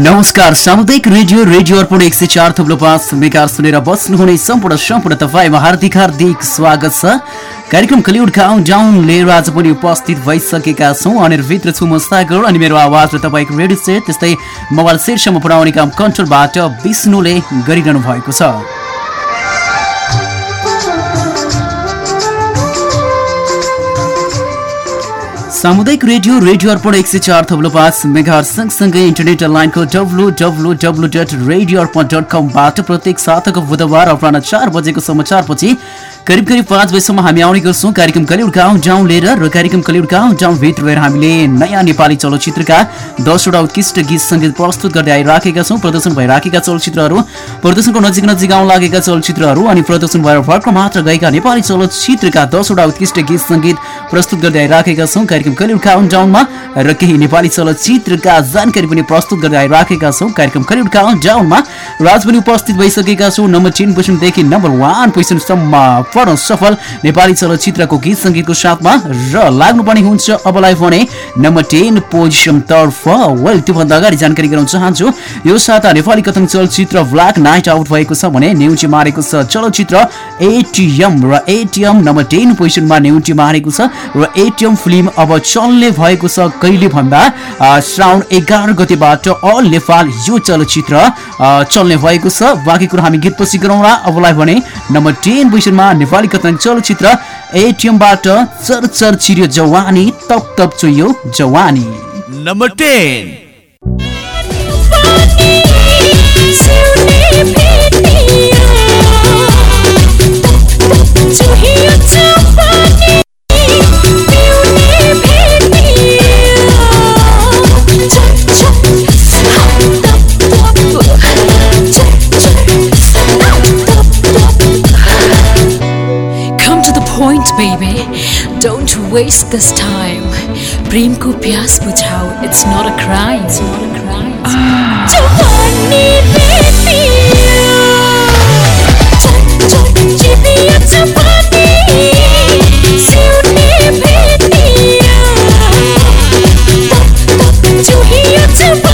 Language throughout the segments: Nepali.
नमस्कार सामुदायिक रेडियो रेडियो अर्पण एक सय चार थुप्रो पाँच मेगा सुनेर बस्नुहुने सम्पूर्ण सम्पूर्ण तपाईँमा हार्दिक हार्दिक स्वागत छ। कार्यक्रम कलिउड काउन्ट डाउन लिएर आज पनि उपस्थित भइसकेका छौँ। अनि भित्र छु म सागर अनि मेरो आवाज र तपाईँको रेडियो सेट त्यस्तै मोबाइल सेटसम्म पुर्याउने काम कन्ट्रोलबाट विष्णुले गरिरहनु भएको छ। सामुदायिक रेडियो रेडियो अर्पण एक सय चार थप्लो पाँच मेगा सँगसँगै इन्टरनेट लाइनको W W W dot radio Arpan dot कमबाट प्रत्येक साताको बुधबार अपराह चार बजेको समाचारपछि करिब करिब पाँच बजीसम्म हामी आउने गर्छौँ। कार्यक्रम कलिउड गाउँ जाउँ लिएर र कार्यक्रम कलिउड गाउँ भित्र रहेर हामीले नयाँ नेपाली चलचित्रका दसवटा उत्कृष्ट गीत सङ्गीत प्रस्तुत गर्दै आइराखेका छौँ। प्रदर्शन भइराखेका चलचित्रहरू प्रदर्शनको नजिक नजिक आउन लागेका चलचित्रहरू अनि प्रदर्शन भएर भर्खर मात्र गएका नेपाली चलचित्रका दसवटा उत्कृष्ट गीत सङ्गीत प्रस्तुत गर्दै आइराखेका छौँ। कार्यक्रम कलिउड काउन्ट डाउनमा र केही नेपाली चलचित्रका जानकारी पनि प्रस्तुत गर्दै आइराखेका छौँ। कार्यक्रम कलिउड काउन्ट डाउनमा राज पनि उपस्थित भइसकेका छौँ। नम्बर टेन पोजिसनदेखि नम्बर वान पोजिसनसम्म पढ सफल। नेपाली चलचित्रको गीत सङ्गीतको साथमा र लाग्नुपर्ने हुन्छ अबलाई भने नम्बर टेन पोजिसन तर्फ वेल त्योभन्दा अगाडि जानकारी गराउन चाहन्छु यो साता नेपाली कथन चलचित्र ब्ल्याक नाइट आउट भएको छ भने न्युटी मारेको छ चलचित्र एटिएम र एटिएम नम्बर टेन पोजिसनमा न्युटी मारेको छ र एटिएम फिल्म अब चल्ने भएको छ कहिले भन्दा श्रावण एघार गतेबाट अल नेपाल यो चलचित्र चल्ने भएको छ। बाँकी कुरा हामी गीत पछि गरौँला अबलाई भने नम्बर टेन पोजिसनमा नेपाली कथन चलचित्र एटिएमबाट चरचर चिरियो जवानी तप तप चोयो जवानी। Number ten point baby don't waste this time प्रेम को प्यास बुझाओ it's not a crime it's not a crime जवानी बेटी चल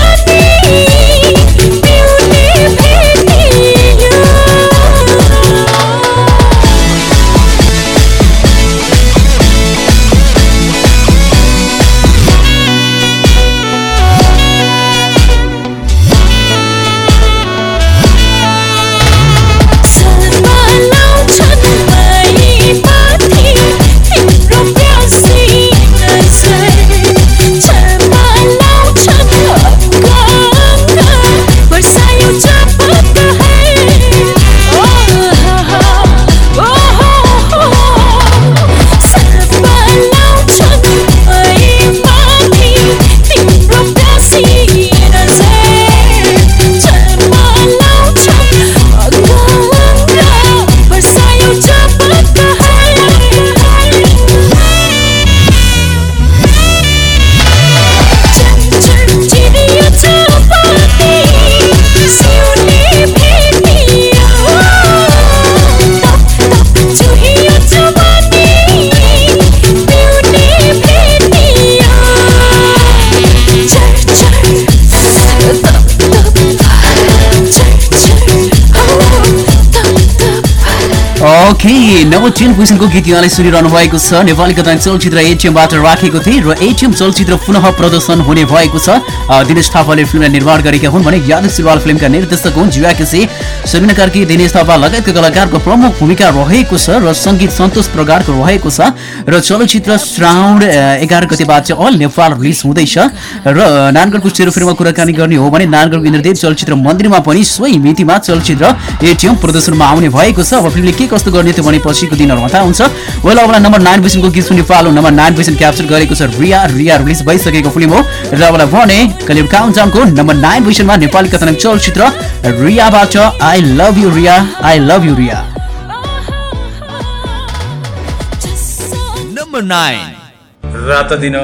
नम्बर टेन पोजिसनको गीत यहाँले सुनिरहनु भएको छ। नेपाली कथा चलचित्र एटिएमबाट राखेको थिए र एटिएम चलचित्र पुनः प्रदर्शन हुने भएको छ। दिनेश थापाले फिल्मलाई निर्माण गरेका हुन् भने यादव सिलवाल फिल्मका निर्देशक हुन्। जीवा केसी सबिना कार्की दिनेश थापा लगायतका कलाकारको प्रमुख भूमिका रहेको छ र सङ्गीत सन्तोष प्रगाडको रहेको छ र चलचित्र श्रावण एघार चाहिँ अल नेपाल रिलिज हुँदैछ। र नानगढको सेरोफेरोमा कुराकानी गर्ने हो भने नानगढको इन्द्रदेव चलचित्र मन्दिरमा पनि सोही मितिमा चलचित्र एटिएम प्रदर्शनमा आउने भएको छ। अब फिल्मले के कस्तो गर्ने त्यो पनि पछिको दिनहरूमा थाहा हुन्छ। वेल अब नम्बर नाइन पोजिसनको गीत सुनि पालो नम्बर नाइन पोजिसन क्याप्चर गरेको छ रिया। रिया रिलिज भइसकेको फिल्म हो। र अब भने कलिउड काउन्टाउनको नम्बर नाइन पोजिसनमा नेपाली कथानक चलचित्र रियाबाट I love you Riya. I love you Riya. Number nine रात दिन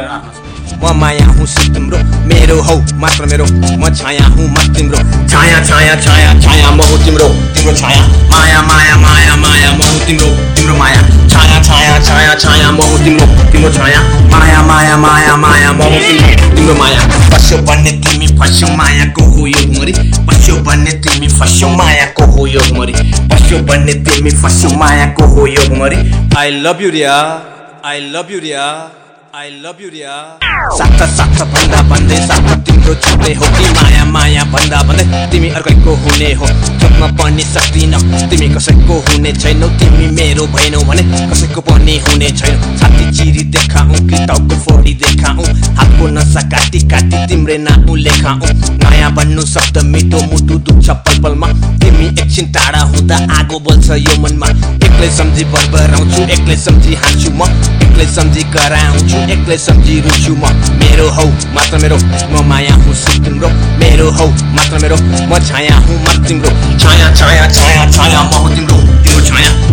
म माया हुँ तिम्रो मेरो हौ मात्र मेरो। म छाया हुँ म तिम्रो। छाया छाया छाया छाया म हुँ तिम्रो। तिम्रो छाया। माया माया माया माया म हुँ तिम्रो। तिम्रो माया। छाया छाया छाया छाया म हुँ तिम्रो। तिम्रो छाया। माया माया माया माया म हुँ तिम्रो। तिम्रो माया। पस्यो भन्ने तिमी फस्यो मायाको हो यो मरि। पस्यो भन्ने तिमी फस्यो मायाको हो यो मरि। पस्यो भन्ने तिमी फस्यो मायाको हो यो मरि। I love you Riya I love you Riya I love you Riya साथ साथ भन्दा भन्दै साथ तिम्रो छुट्टै हो कि माया माया भन्दा भन्दै तिमी अर्कैको हुने हो जोत्न पनि सक्दिन तिमी कसैको हुने छैनौ तिमी मेरो भएनौ भने कसैको पनि हुने छैनौ। छाती चिरी देखाऊ कि टाउको फोडी देखाऊ। हातको नसा काटी काटी तिम्रै नाउ लेखाऊ। नयाँ बन्नु शब्द मिठो मुटु दुख्छ पल तिमी एकछिन टाढा हुँदा आगो बल्छ यो मनमा। एक्लै सम्झी बरबराउँछु एक्लै सम्झी हाँस्छु म। एक्लै सम्झी कराउँछु। एक्लै सम्झी रुन्छु म मेरो हौ मात्र मेरो म माया हुँ तिम्रो मेरो हौ मात्र मेरो म छाया हुँ तिम्रो छाया छाया छाया छाया म हुँ तिम्रो तिम्रो छाया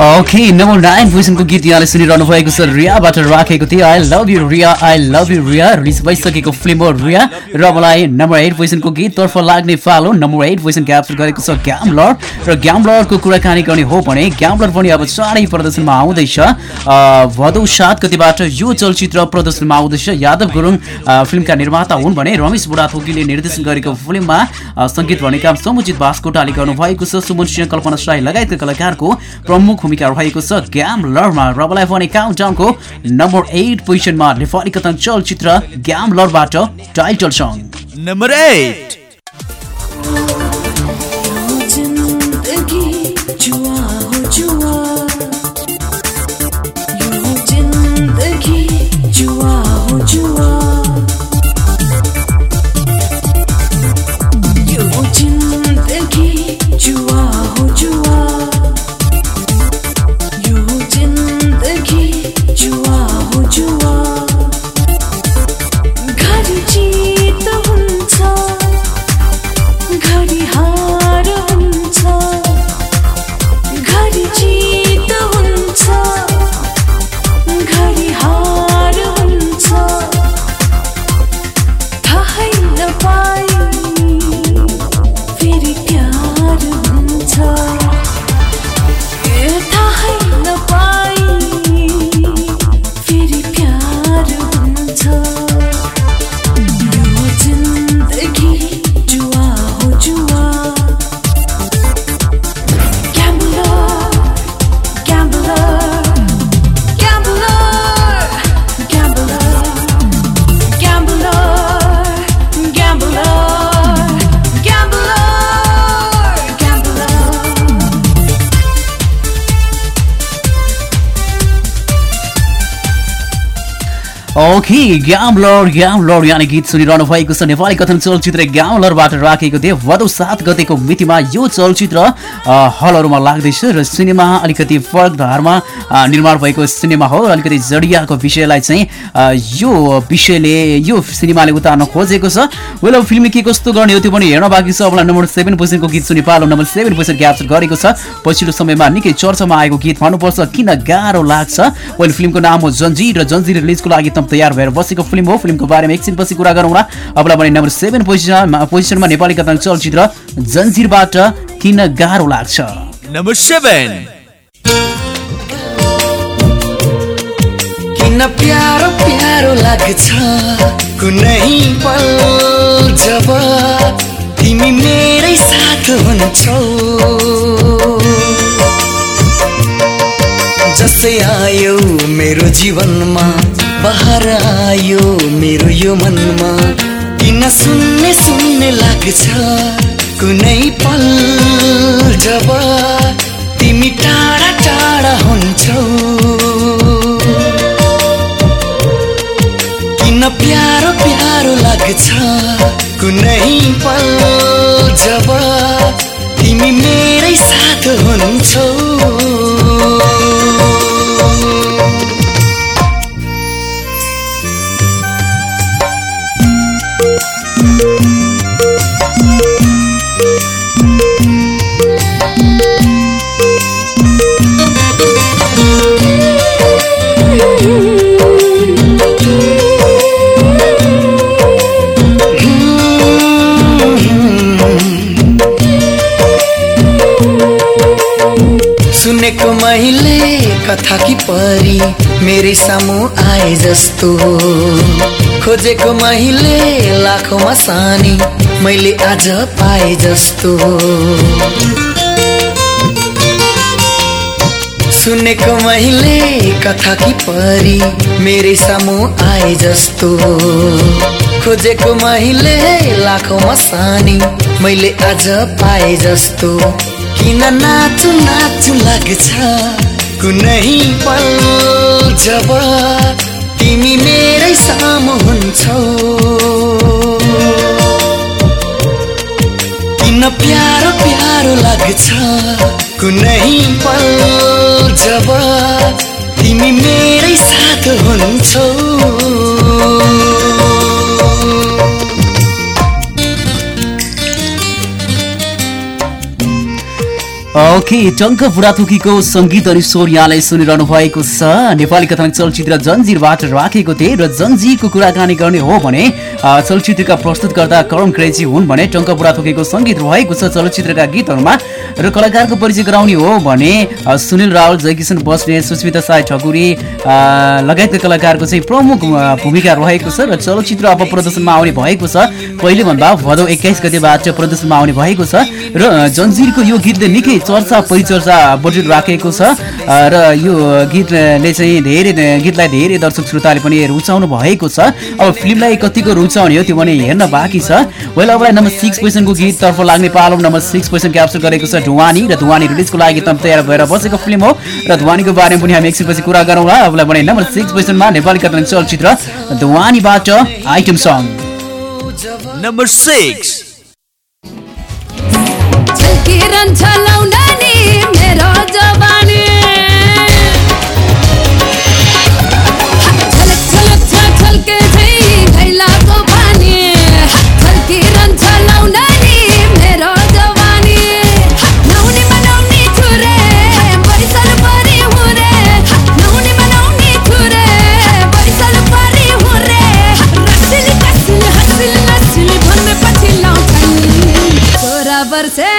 ओके नम्बर नाइन पोजिसनको गीत यहाँले सुनिरहनु भएको छ। रियाबाट राखेको थियो I love you Riya. I love you Riya. Release भइसकेको फिल्म हो रिया। र मलाई नम्बर एट पोजिसनको गीततर्फ लाग्ने फालो नम्बर एट पोजिसन क्याप्चर गरेको छ ग्याम्लर र ग्याम्लरको कुराकानी गर्ने हो भने ग्याम्लर पनि अब चाँडै प्रदर्शनमा आउँदैछ। भदौ सात गतिबाट यो चलचित्र प्रदर्शनमा आउँदैछ। यादव गुरुङ फिल्मका निर्माता हुन् भने रमेश बुढाथोकीले निर्देशन गरेको फिल्ममा सङ्गीत भन्ने काम समुचित बास्कोटाले गर्नुभएको छ। सुमन सिंह कल्पना साई लगायतका कलाकारको प्रमुख भूमिका रहेको छ ग्याम लरमा रबलाई भने काउन्टाउनको नम्बर एट पोजिसनमा नेपाली कथन चलचित्र ग्याम लरबाट title song. Number eight. Okay Gambler Gambler यानी गीत सुनिरहनु भएको छ नेपाली कथन चलचित्र ग्यामलरबाट राखेको थियो भदौ सात गतेको मितिमा यो चलचित्र हलहरूमा लाग्दैछ र सिनेमा अलिकति फरक धारमा निर्माण भएको सिनेमा हो र अलिकति जडियाको विषयलाई चाहिँ यो विषयले यो सिनेमाले उतार्न खोजेको छ वेल अब फिल्म के कस्तो गर्ने हो त्यो पनि हेर्न बाँकी छ अब नम्बर सेभेन पोजिसनको गीत सुनि पालो नम्बर सेभेन पोजिसन क्याप्चर गरेको छ पछिल्लो समयमा निकै चर्चामा आएको गीत भन्नुपर्छ किन गाह्रो लाग्छ वेल फिल्मको नाम हो जन्जिर र जन्जिर रिलिजको लागि तम तयार भएर बसेको फिल्म हो। फिल्मको बारेमा एकछिनपछि कुरा गरौँला। अबलाई भने नम्बर सेभेन पोजिसनमा पोजिसनमा नेपाली कथन चलचित्र जन्जिरबाट किन गाह्रो लाग्छ? Number seven. किन प्यारो प्यारो लाग्छ? कुनै पल जब तिमी मेरै साथ हुन्छौ। जसै आयो मेरो जीवनमा बहार आयो मेरो यो मनमा। किन सुन्ने सुन्ने लाग्छ कुनै पल जब तिमी टाढा टाढा हुन्छौ। किन प्यारो प्यारो लाग्छ कुनै पल जब तिमी मेरै साथ हुन्छौ जस्तो खोजेको मैले लाखौँमा सानी मैले आज पाए जस्तो। सुनेको मैले कथा कि परी मेरै सामु आए जस्तो। खोजेको मैले लाखौँमा सानी मैले आज पाए जस्तो। किन नाचु नाचु लाग्छ कुनै पल जब तिमी मेरै सामु हुन्छौ। किन प्यारो प्यारो लाग्छ कुनै पल जब तिमी मेरै साथ हुन्छौ। ओके टङ्क बुढाथोकीको सङ्गीत अनि स्वर यहाँलाई सुनिरहनु भएको छ। नेपाली कथानक चलचित्र जन्जिरबाट राखेको थिए र जन्जीको कुराकानी गर्ने हो भने चलचित्रका प्रस्तुतकर्ता करण क्रेजी हुन् भने टङ्क बुढाथोकीको सङ्गीत रहेको छ चलचित्रका गीतहरूमा। र कलाकारको परिचय गराउने हो भने सुनिल रावल जयकिशन बस्नेत सुस्मिता साई ठकुरी लगायतका कलाकारको चाहिँ प्रमुख भूमिका रहेको छ र चलचित्र अब प्रदर्शनमा आउने भएको छ। पहिले भन्दा भदौ एक्काइस गतेबाट प्रदर्शनमा आउने भएको छ र जन्जिरको यो गीतले निकै चर्चा परिचर्चा बढिराखेको छ। अ, र यो गीतले चाहिँ धेरै गीतलाई धेरै दर्शक श्रोताले पनि रुचाउनु भएको छ। अब फिल्मलाई कतिको रुचाउने हो त्यो पनि हेर्न बाँकी छ। वेल अबलाई नम्बर सिक्स पोजिसनको गीततर्फ लाग्ने पालो नम्बर सिक्स पोजिसन क्याप्चर गरेको छ ढुवानी र ढुवानी रिलिजको लागि एकदम तयार भएर बसेको फिल्म हो। र ढुवानीको बारेमा पनि हामी एकछिनपछि कुरा गरौँला अबलाई भने नम्बर सिक्स पोजिसनमा नेपाली कथन चलचित्र ढुवानीबाट आइटम सङ Number 6. झल्किरहन्छ लौनानी मेरो जवानी। darse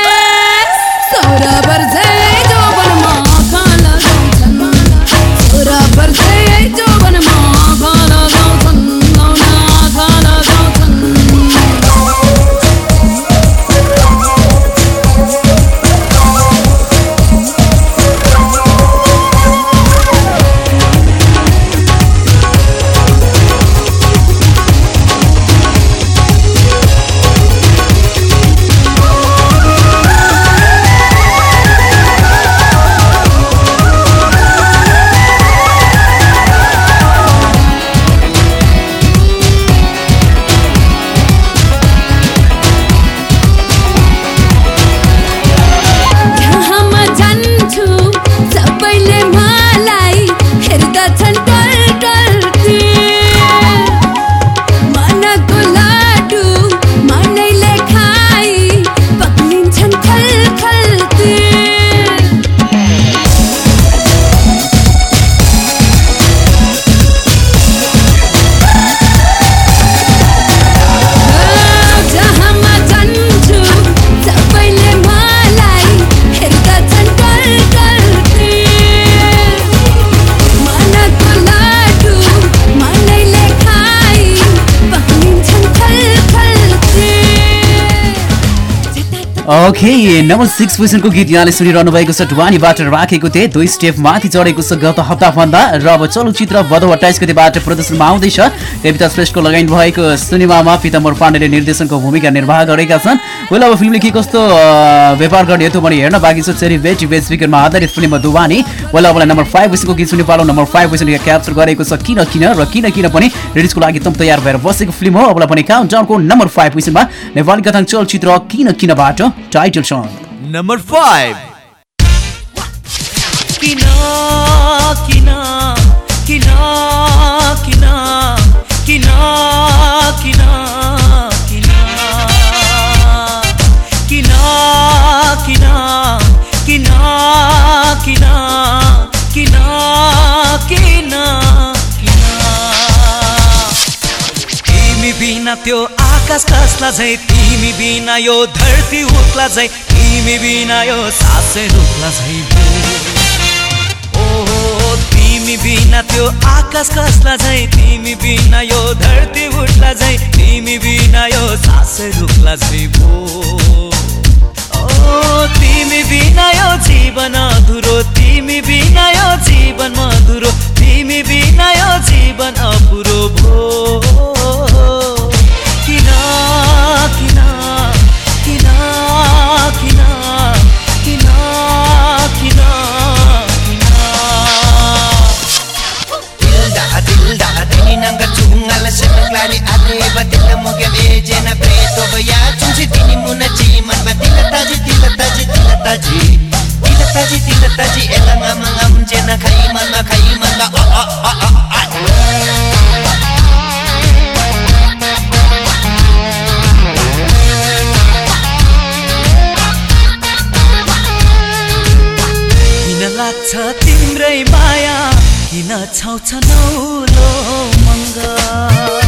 ओके नम्बर सिक्स पोजिसनको गीत यहाँले सुनिरहनु भएको छ। ढुवानीबाट राखेको थिएँ। दुई स्टेप माथि चढेको छ गत हप्ताभन्दा। र अब चलचित्र भदौ अट्ठाइस गतिबाट प्रदर्शनमा आउँदैछ। कविता श्रेष्ठको लगाइन भएको सिनेमामा पिताम्बर पाण्डेले निर्देशनको भूमिका निर्वाह गरेका छन्। वेल अब फिल्मले के कस्तो व्यापार गर्ने हेतु पनि हेर्न बाँकी छ। चेरी बेटी बेस स्पिकरमा आधारित फिल्म दुवानी वेल अब नम्बर फाइभ पोजिसनको गीत सुनि पालो नम्बर फाइभ पोजिसन क्याप्चर गरेको छ। किन किन र किन किन पनि रिलिजको लागि एकदम तयार भएर बसेको फिल्म हो। अब पनि काउन्ट डाउनको नम्बर फाइभ पोजिसनमा नेपाली कथाङ चलचित्र किन किनबाट टाइटल सङ नम्बर फाइभ किन किन किन किन किन किन किन किन किन किन किन किन किन तिमी बिना त्यो आकाश कसला झै तिमी बिना यो धरती उक्ला झै तिमी बिना यो सासै रुक्ला झै ओ तिमी बिना त्यो आकाश कसला झै तिमी बिना यो धरती उठ्ला झै तिमी बिना यो सासै रुक्ला झै भो। ओ तिमी बिना यो जीवन अधुरो तिमी बिना यो जीवन मधुरो तिमी बिना यो जीवन अपुरो भो। Tila taji, tila taji, ela nga mga mjena kaiman na kaiman na oh oh oh oh oh लाग्छ तिम्रै माया किन छाउँछ नौलो मङ्ग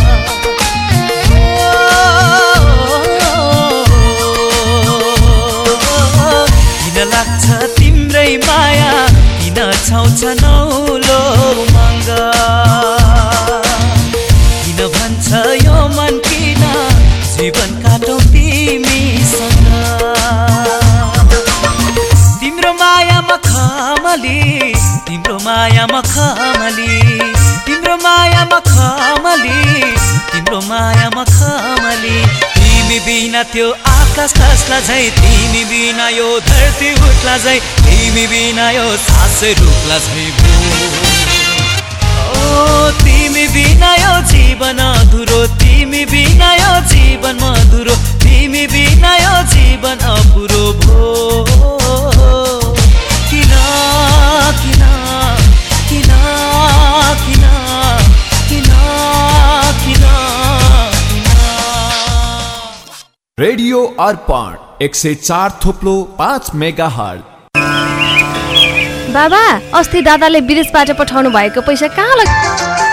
तिम्रो मायामा खमली। तिमी बिना त्यो आकाश खस्ला झै तिमी बिना यो धरती उठ्ला झै तिमी बिना यो सास रुक्ला झै ओ तिमी बिना यो जीवन अधुरो तिमी बिना यो जीवन मधुरो अर्पण एक सय चार थोप्लो पाँच मेगा हल बाबा अस्ति दादाले विदेशबाट पठाउनु भएको पैसा कहाँ लग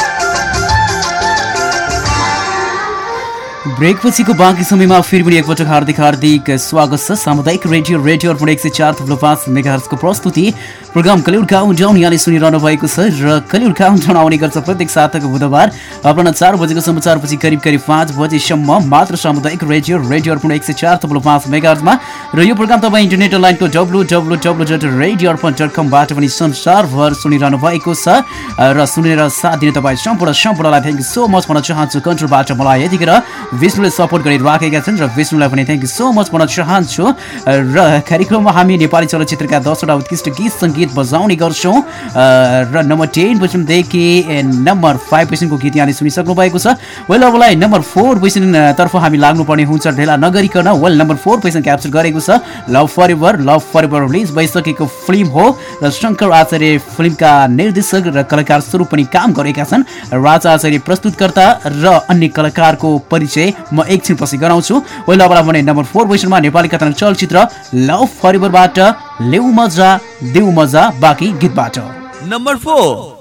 ब्रेकपछिको बाँकी समयमा फेरि पनि एकपटक हार्दिक हार्दिक स्वागत छ। सामुदायिक रेडियो रेडियो अर्पण एक सय चार थुप्रो पाँच मेगाहरको प्रस्तुति। प्रोग्राम कलिउड काउन्ट डाउन यहाँले सुनिरहनु भएको छ र कलिउड काउन्ट डाउन आउने गर्छ प्रत्येक साताको बुधबार। अपराह चार बजेको समाचारपछि करिब करिब पाँच बजेसम्म मात्र सामुदायिक रेडियो रेडियो अर्पण एक सय चार थुप्रो पाँच मेगाहरमा र यो प्रोग्राम तपाईँ इन्टरनेट लाइनको W W W dot radio Arpan dot कमबाट पनि संसारभर सुनिरहनु भएको छ। र सुनेर साथ दिने तपाईँ सम्पूर्ण सम्पूर्णलाई थ्याङ्क यू सो मच भन्न चाहन्छु। कन्ट्रोलबाट मलाई यतिखेर विष्णुले सपोर्ट गरिराखेका छन् र विष्णुलाई पनि थ्याङ्क यू सो मच भन्न चाहन्छु। र कार्यक्रममा हामी नेपाली चलचित्रका दसवटा उत्कृष्ट गीत सङ्गीत बजाउने गर्छौँ। र नम्बर टेन पोजिसनदेखि नम्बर फाइभ पोजिसनको गीत यहाँले सुनिसक्नु भएको छ। वेल अबलाई नम्बर फोर पोजिसनतर्फ हामी लाग्नुपर्ने हुन्छ। ढेला नगरिकन well number four position capture गरेको छ। Love for ever love for ever release भइसकेको फिल्म हो। र शङ्कर आचार्य फिल्मका निर्देशक र कलाकार स्वरूप पनि काम गरेका छन्। राजा आचार्य प्रस्तुतकर्ता र अन्य कलाकारको परिचय म एकछिनपछि गराउँछु। वेल अब भने नम्बर फोर पोजिसनमा नेपाली कथन चलचित्र लभ फर एभरबाट लेउ मजा देउ मजा बाँकी गीतबाट। नम्बर फोर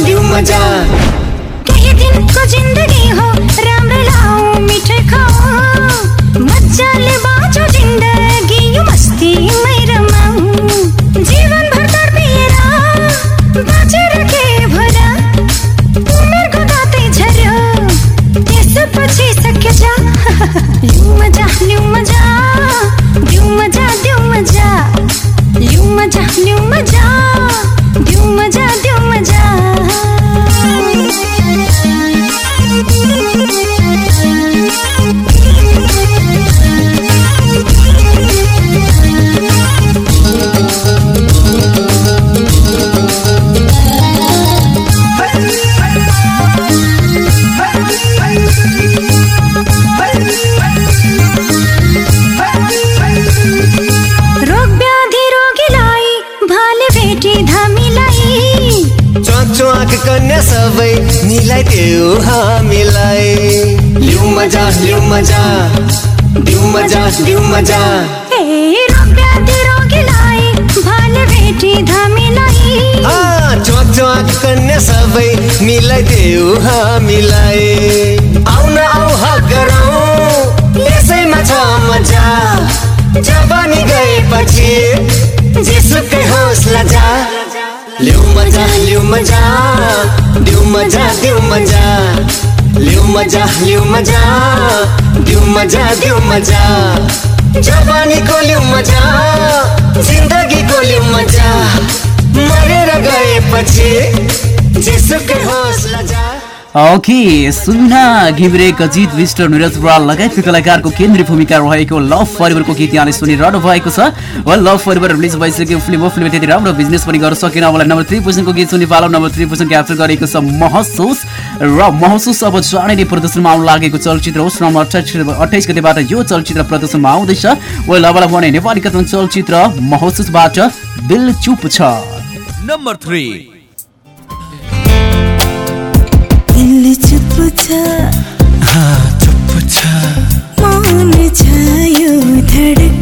लिउ मजा लिउ मजा मिलाइदेऊ हामीलाई। आउन आउ हक गरौँ यसैमा छ मजा। जवानी गएपछि जेसुकै हौसला जा लिउ मजा लिउ मजा। दिउ मजा दिउ मजा। लिउ मजा लिउ मजा। दिउ मजा दिउ मजा। जवानीको लिउ मजा। जिन्दगीको लिउ मजा। मरेर गएपछि ओके सुना घिमिरे अजित विष्ट निरज बराल लगायतका कलाकारको केन्द्रीय भूमिका रहेको लभ परिवारको गीत यहाँले सुनिरहनु भएको छ। वा लभ परिवार रिलिज भइसक्यो फिल्म फिल्म त्यति राम्रो बिजनेस पनि गर्न सकेन। अब नम्बर थ्री पोजिसनको गीत सुनि पालो नम्बर थ्री पोजिसन क्याप्चर गरेको छ महसुस। र महसुस अब चाँडै नै प्रदर्शनमा आउनु लागेको चलचित्र हो नम्बर अठाइस अठाइस गतिबाट यो चलचित्र प्रदर्शनमा आउँदैछ। वा लबला भने नेपाली कथन चलचित्र महसुसबाट दिल चुप छ। नम्बर थ्री छ चुप छ मौन छ यो धडकन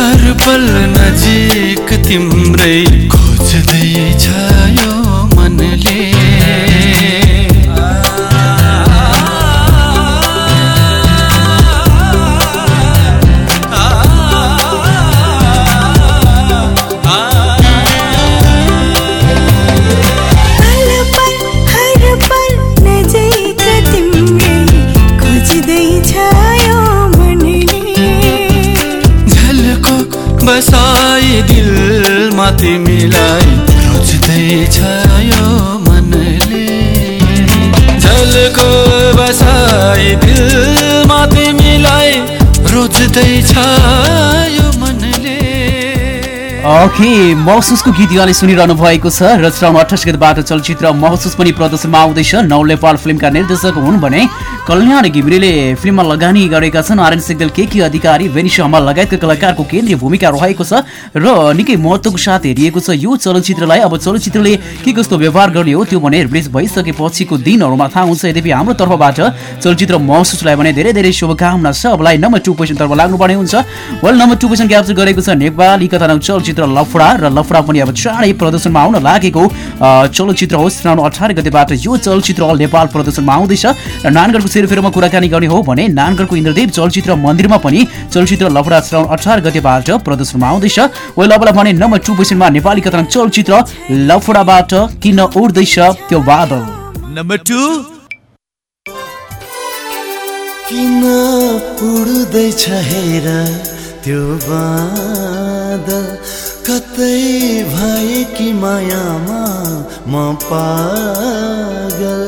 हर पल नजिक तिम्रै खोज्दैछ यो ओके महसुसको गीत यहाँले सुनिरहनु भएको छ। र श्रम अठाइस गतिबाट चलचित्र महसुस पनि प्रदर्शनमा आउँदैछ। नौ नेपाल फिल्मका निर्देशक हुन् भने कल्याण घिमिरेले फिल्ममा लगानी गरेका छन्। आर्यन सिग्देल के के अधिकारी भेनिस हमाल लगायतका कलाकारको केन्द्रीय भूमिका रहेको छ र निकै महत्त्वको साथ हेरिएको छ। यो चलचित्रलाई अब चलचित्रले के कस्तो व्यवहार गर्ने हो त्यो भने रिलिज भइसकेपछिको दिनहरूमा थाहा हुन्छ। यद्यपि हाम्रो तर्फबाट चलचित्र महसुसलाई भने धेरै धेरै शुभकामना छ। अबलाई नम्बर टू पोजिसन तर्फ लाग्नुपर्ने हुन्छ। Well number two position capture गरेको छ नेपाली कथानक चलचित्र लफडा र लफडा पनि अब चाँडै प्रदर्शनमा आउन लागेको चलचित्र हो श्रावण अठार गतेबाट यो चलचित्र नेपाल प्रदर्शनमा आउँदैछ। र नानगढको सेरोफेरोमा कुराकानी गर्ने हो भने नानगढको इन्द्रदेव चलचित्र मन्दिरमा पनि चलचित्र लफडा श्रावण अठार गतेबाट प्रदर्शनमा आउँदैछ। वेल अबलाई भने नम्बर टू पोजिसनमा नेपाली कथान चलचित्र लफडाबाट किन उड्दैछ त्यो बादल नम्बर टू। किन उड्दैछ हेर त्यो बादल कतै भए कि मायामा म पागल?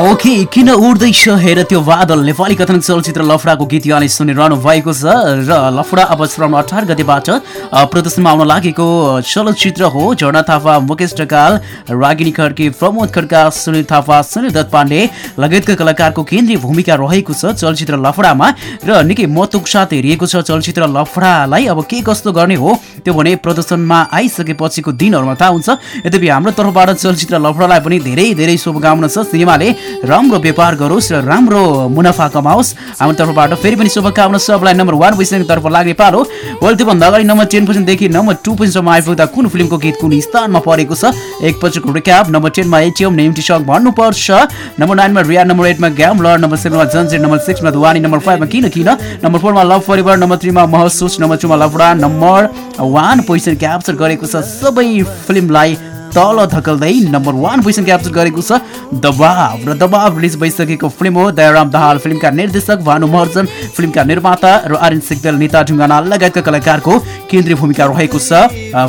ओके किन उड्दैछ हेर त्यो बादल नेपाली कथन चलचित्र लफडाको गीत यहाँले सुनिरहनु भएको छ? र लफडा अब श्रावण अठार गतिबाट प्रदर्शनमा आउन लागेको चलचित्र हो झर्ना थापा मुकेश ढकाल रागिनी खड्के प्रमोद खड्का सुनिल थापा सुनिल दत्त पाण्डे लगायतका कलाकारको केन्द्रीय भूमिका रहेको छ चलचित्र लफडामा। र निकै महत्वको साथ हेरिएको छ चलचित्र लफडालाई। अब के कस्तो गर्ने हो त्यो भने प्रदर्शनमा आइसकेपछिको दिनहरूमा थाहा हुन्छ। यद्यपि हाम्रो तर्फबाट चलचित्र लफडालाई पनि धेरै धेरै शुभकामना छ सिनेमाले। राम्रो व्यापार गरोस् र राम्रो मुनाफा कमाओस्। हाम्रो तर्फबाट फेरि पनि शुभकामना सबलाई नम्बर वान पोजिसनको तर्फ लाग्ने पालो वेल त्योभन्दा अगाडि नम्बर टेन पोजिसनदेखि नम्बर टू पोजिसनमा आइपुग्दा कुन फिल्मको गीत कुन स्थानमा परेको छ? एकपटक रिक्याप नम्बर टेनमा एटिएम नेम्टी सङ भन्नुपर्छ। नम्बर नाइनमा रिया नम्बर एटमा ग्याम लर नम्बर सेभेनमा जन्जेर नम्बर सिक्समा धुवानी नम्बर फाइभमा किन किन? नम्बर फोरमा लभ परिवार नम्बर थ्रीमा महसुस number टूमा Lafda number one position capture गरेको छ सबै फिल्मलाई। तल धकल्दै नम्बर वान पोजिसन क्याप्चर गरेको छ दबाव र दबाव रिलिज भइसकेको फिल्म हो दयाराम दाहाल फिल्मका निर्देशक भानु महर्जन फिल्मका निर्माता र आर्यन सिक्देल निता ढुङ्गाना लगायतका कलाकारको केन्द्रीय भूमिका रहेको छ।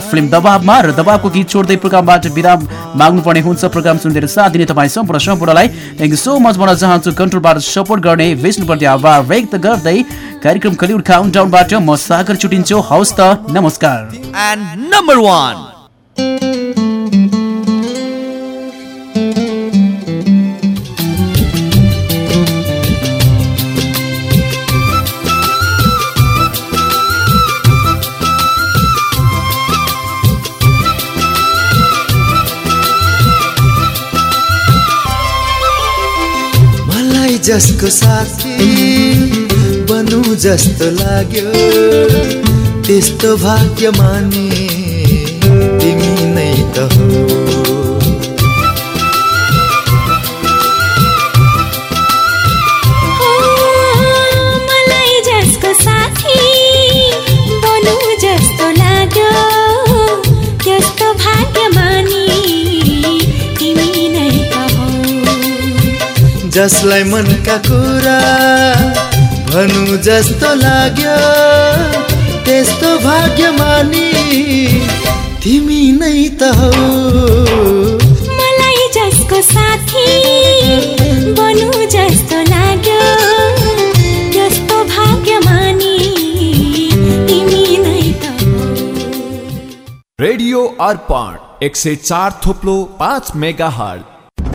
फिल्म दबावमा र दबावको गीत छोड्दै प्रोग्रामबाट विदा माग्नुपर्ने हुन्छ। प्रोग्राम सुनिदिएर साथ दिने तपाईँ सम्पूर्ण सम्पूर्णलाई थ्याङ्क यू सो मच भन्न चाहन्छु। कन्ट्रोलबाट सपोर्ट गर्ने विष्णुप्रति आभार व्यक्त गर्दै कार्यक्रम कलिउड काउन्टाउनबाट म सागर छुटिन्छु। हवस् त नमस्कार। एन्ड नम्बर वान जसको साथी बनु जस्तो लाग्यो त्यस्तो भाग्यमानी तिमी त हो। जसलाई मनका कुरा भनु जस्तो लाग्यो त्यस्तो भाग्यमानी तिमी नै त हो। मलाई जसको साथी बनु जस्तो लाग्यो जस्तो भाग्यमानी तिमी नै त रेडियो अर्पण एक सय चार थोप्लो पाँच मेगा हर्ट